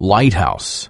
lighthouse.